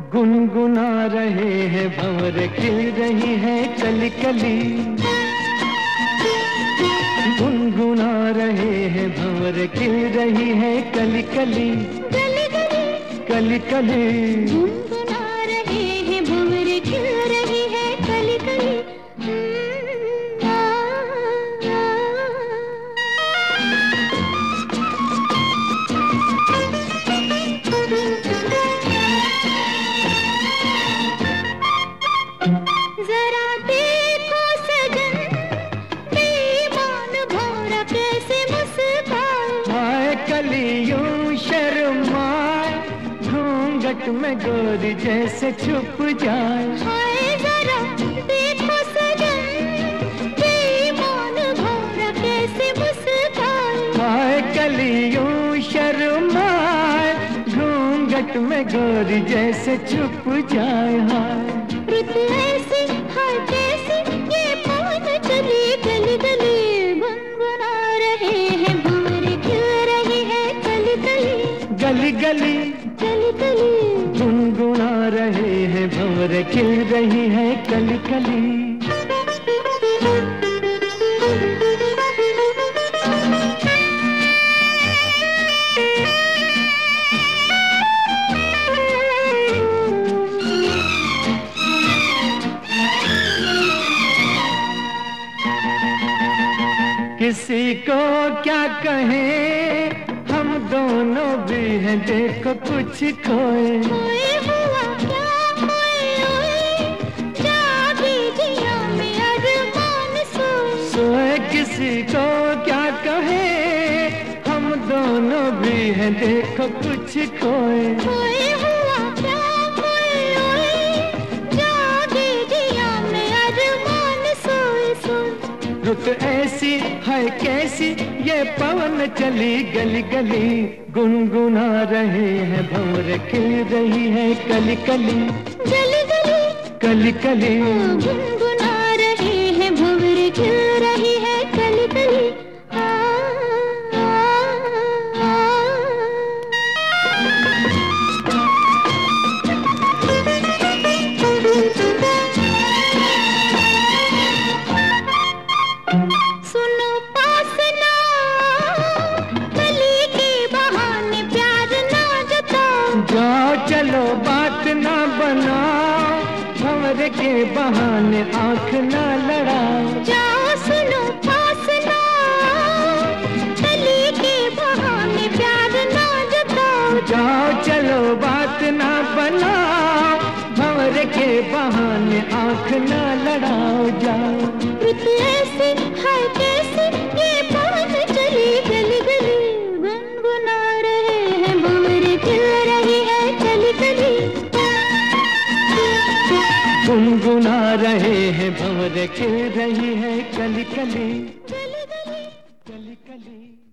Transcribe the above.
गुनगुना रहे हैं भंवर खिल रही है कली कली गुनगुना रहे हैं भंवर खिल रही है कली कली कली कली गुनगुना रहे हैं भंवर खिल रही कलियों शर्माए घूंघट में गोरी जैसे छुप जाए। हाय जरा देखो सजन बेईमान भौरा कैसे मुस्काए। हाय कलियों शर्माए घूंघट में गोरी जैसे छुप जाए। हाय। रुत ऐसी हाय हैं भंवर खिल रही है कली कली। किसी को क्या कहें? हम दोनों भी हैं, देखो कुछ खोए। किसी को क्या कहे? हम दोनों भी हैं देखो कुछ खोए खोए हुआ क्या सोए रुत ऐसी है कैसी? ये पवन चली गली गली। गुनगुना रहे हैं भंवर खिल रही है कली कली। गली गली कली कली। गुनगुना रहे हैं भंवर खिल रही चलो बात ना बनाओ भंवर के बहाने आँख ना लड़ाओ। जाओ सुनो पास ना कली के बहाने प्यार ना जताओ। जाओ चलो बात ना बनाओ भंवर के बहाने आँख ना लड़ाओ जाओ। है भंवर खिल रही है कली कली कली कली कली